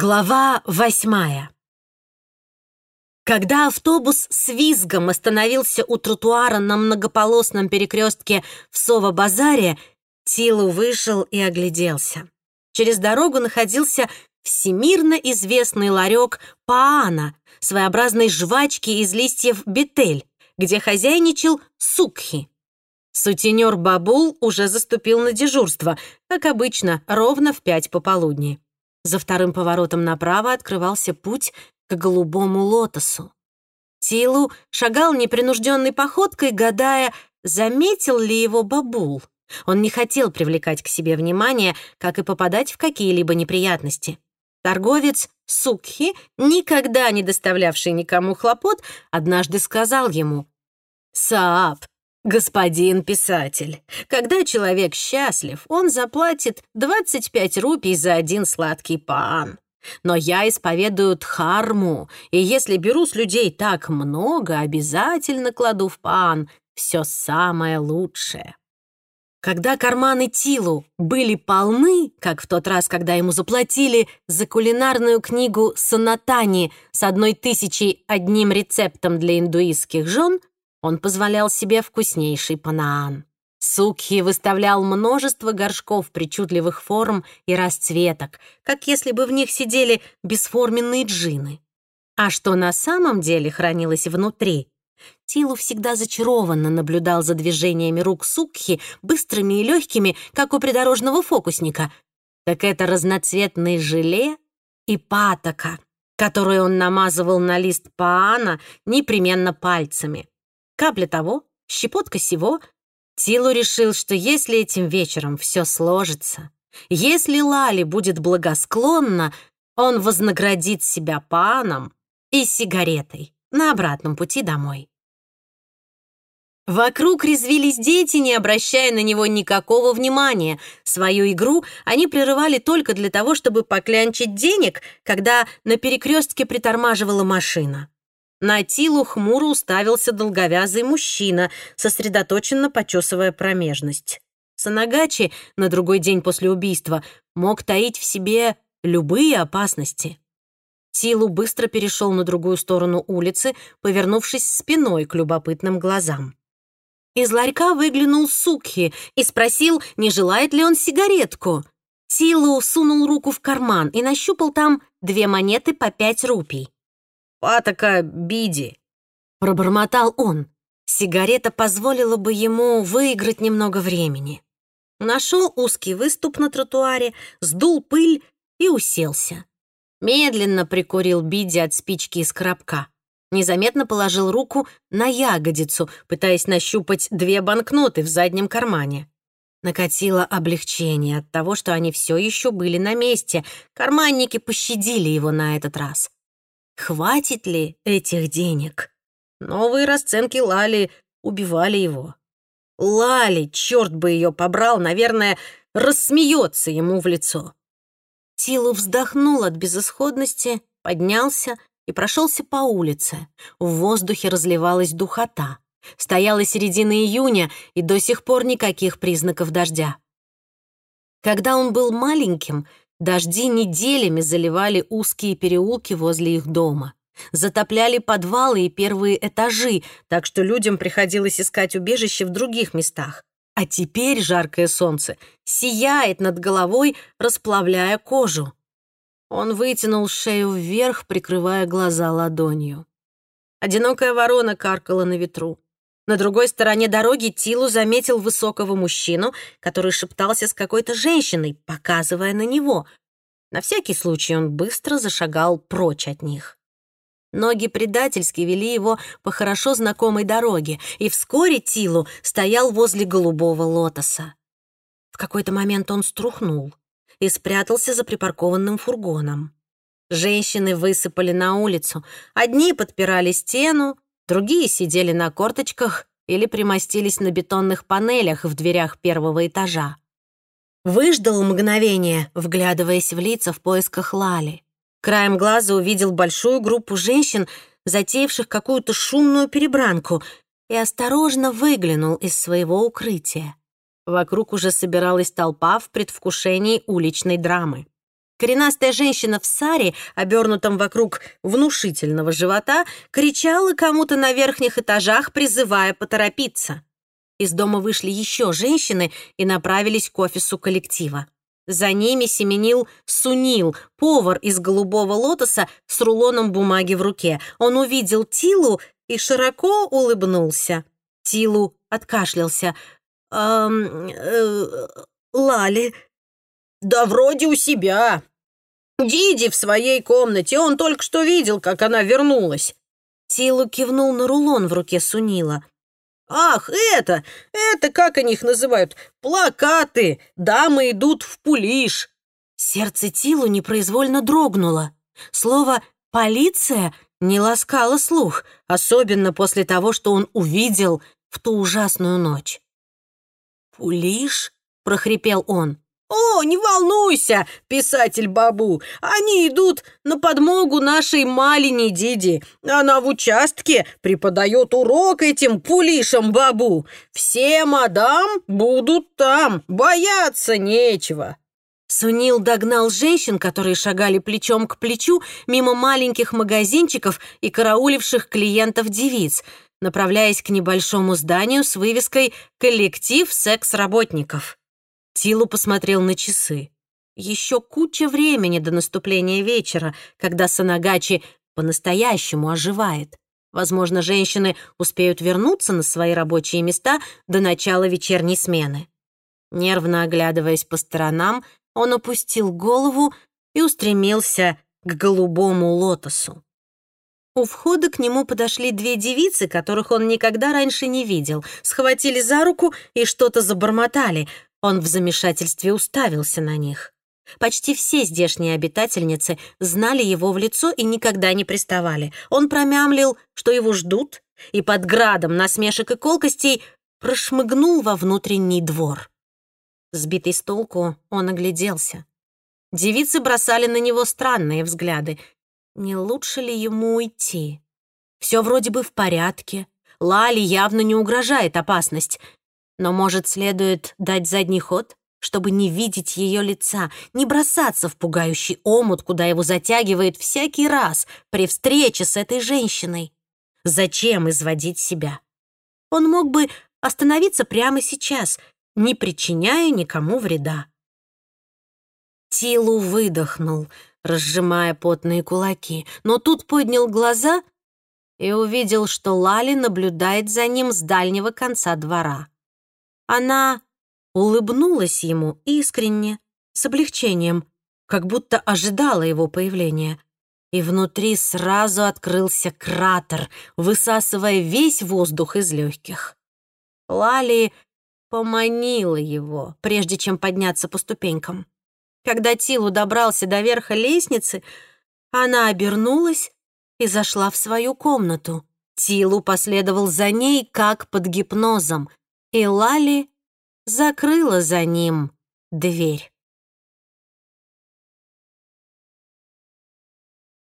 Глава восьмая. Когда автобус с визгом остановился у тротуара на многополосном перекрестке в Сово-базаре, Тилу вышел и огляделся. Через дорогу находился всемирно известный ларек Паана, своеобразной жвачки из листьев бетель, где хозяйничал Сукхи. Сутенер Бабул уже заступил на дежурство, как обычно, ровно в пять пополудни. За вторым поворотом направо открывался путь к голубому лотосу. Тилу шагал непринужденной походкой, гадая, заметил ли его бабул. Он не хотел привлекать к себе внимание, как и попадать в какие-либо неприятности. Торговец Сукхи, никогда не доставлявший никому хлопот, однажды сказал ему, «Саап, «Господин писатель, когда человек счастлив, он заплатит 25 рупий за один сладкий паан. Но я исповедую дхарму, и если беру с людей так много, обязательно кладу в паан все самое лучшее». Когда карманы Тилу были полны, как в тот раз, когда ему заплатили за кулинарную книгу «Санатани» с одной тысячей одним рецептом для индуистских жен, он позволял себе вкуснейший панаан. Сукхи выставлял множество горшков причудливых форм и расцветок, как если бы в них сидели бесформенные джины. А что на самом деле хранилось внутри? Тилу всегда зачарованно наблюдал за движениями рук Сукхи, быстрыми и легкими, как у придорожного фокусника. Так это разноцветное желе и патока, которую он намазывал на лист паана непременно пальцами. Капля того, щепотка сего. Тилу решил, что если этим вечером все сложится, если Лали будет благосклонна, он вознаградит себя паном и сигаретой на обратном пути домой. Вокруг резвились дети, не обращая на него никакого внимания. Свою игру они прерывали только для того, чтобы поклянчить денег, когда на перекрестке притормаживала машина. На Тилу хмуро уставился долговязый мужчина, сосредоточенно почесывая промежность. Санагачи на другой день после убийства мог таить в себе любые опасности. Тилу быстро перешел на другую сторону улицы, повернувшись спиной к любопытным глазам. Из ларька выглянул Сукхи и спросил, не желает ли он сигаретку. Тилу сунул руку в карман и нащупал там две монеты по пять рупий. «Патока Биди», — пробормотал он. Сигарета позволила бы ему выиграть немного времени. Нашел узкий выступ на тротуаре, сдул пыль и уселся. Медленно прикурил Биди от спички из коробка. Незаметно положил руку на ягодицу, пытаясь нащупать две банкноты в заднем кармане. Накатило облегчение от того, что они все еще были на месте. Карманники пощадили его на этот раз. Хватит ли этих денег? Новые расценки Лали убивали его. Лали, черт бы ее побрал, наверное, рассмеется ему в лицо. Тилу вздохнул от безысходности, поднялся и прошелся по улице. В воздухе разливалась духота. Стояла середина июня, и до сих пор никаких признаков дождя. Когда он был маленьким, Дожди неделями заливали узкие переулки возле их дома. Затопляли подвалы и первые этажи, так что людям приходилось искать убежище в других местах. А теперь жаркое солнце сияет над головой, расплавляя кожу. Он вытянул шею вверх, прикрывая глаза ладонью. Одинокая ворона каркала на ветру. На другой стороне дороги Тилу заметил высокого мужчину, который шептался с какой-то женщиной, показывая на него. На всякий случай он быстро зашагал прочь от них. Ноги предательски вели его по хорошо знакомой дороге, и вскоре Тилу стоял возле голубого лотоса. В какой-то момент он струхнул и спрятался за припаркованным фургоном. Женщины высыпали на улицу. Одни подпирали стену, Другие сидели на корточках или примостились на бетонных панелях в дверях первого этажа. Выждал мгновение, вглядываясь в лица в поисках Лали. Краем глаза увидел большую группу женщин, затеявших какую-то шумную перебранку, и осторожно выглянул из своего укрытия. Вокруг уже собиралась толпа в предвкушении уличной драмы. Коренастая женщина в саре, обернутом вокруг внушительного живота, кричала кому-то на верхних этажах, призывая поторопиться. Из дома вышли еще женщины и направились к офису коллектива. За ними семенил Сунил, повар из голубого лотоса с рулоном бумаги в руке. Он увидел Тилу и широко улыбнулся. Тилу откашлялся. «Эм, э, Лали...» «Да вроде у себя. Диди в своей комнате, он только что видел, как она вернулась». Тилу кивнул на рулон в руке Сунила. «Ах, это! Это, как они их называют? Плакаты! Дамы идут в пулиш!» Сердце Тилу непроизвольно дрогнуло. Слово «полиция» не ласкало слух, особенно после того, что он увидел в ту ужасную ночь. «Пулиш?» — прохрипел он. «О, не волнуйся, писатель Бабу, они идут на подмогу нашей маленькой Диди. Она в участке преподает урок этим пулишам Бабу. Все мадам будут там, бояться нечего». Сунил догнал женщин, которые шагали плечом к плечу мимо маленьких магазинчиков и карауливших клиентов девиц, направляясь к небольшому зданию с вывеской «Коллектив секс-работников». Тилу посмотрел на часы. Еще куча времени до наступления вечера, когда Санагачи по-настоящему оживает. Возможно, женщины успеют вернуться на свои рабочие места до начала вечерней смены. Нервно оглядываясь по сторонам, он опустил голову и устремился к голубому лотосу. У входа к нему подошли две девицы, которых он никогда раньше не видел, схватили за руку и что-то забормотали — он в замешательстве уставился на них. Почти все здешние обитательницы знали его в лицо и никогда не приставали. Он промямлил, что его ждут, и под градом насмешек и колкостей прошмыгнул во внутренний двор. Сбитый с толку, он огляделся. Девицы бросали на него странные взгляды. Не лучше ли ему уйти? Все вроде бы в порядке. Лали явно не угрожает опасность. Но, может, следует дать задний ход, чтобы не видеть ее лица, не бросаться в пугающий омут, куда его затягивает всякий раз при встрече с этой женщиной. Зачем изводить себя? Он мог бы остановиться прямо сейчас, не причиняя никому вреда. Тилу выдохнул, разжимая потные кулаки, но тут поднял глаза и увидел, что Лали наблюдает за ним с дальнего конца двора. Она улыбнулась ему искренне, с облегчением, как будто ожидала его появления. И внутри сразу открылся кратер, высасывая весь воздух из легких. Лали поманила его, прежде чем подняться по ступенькам. Когда Тилу добрался до верха лестницы, она обернулась и зашла в свою комнату. Тилу последовал за ней, как под гипнозом, и Лали закрыла за ним дверь.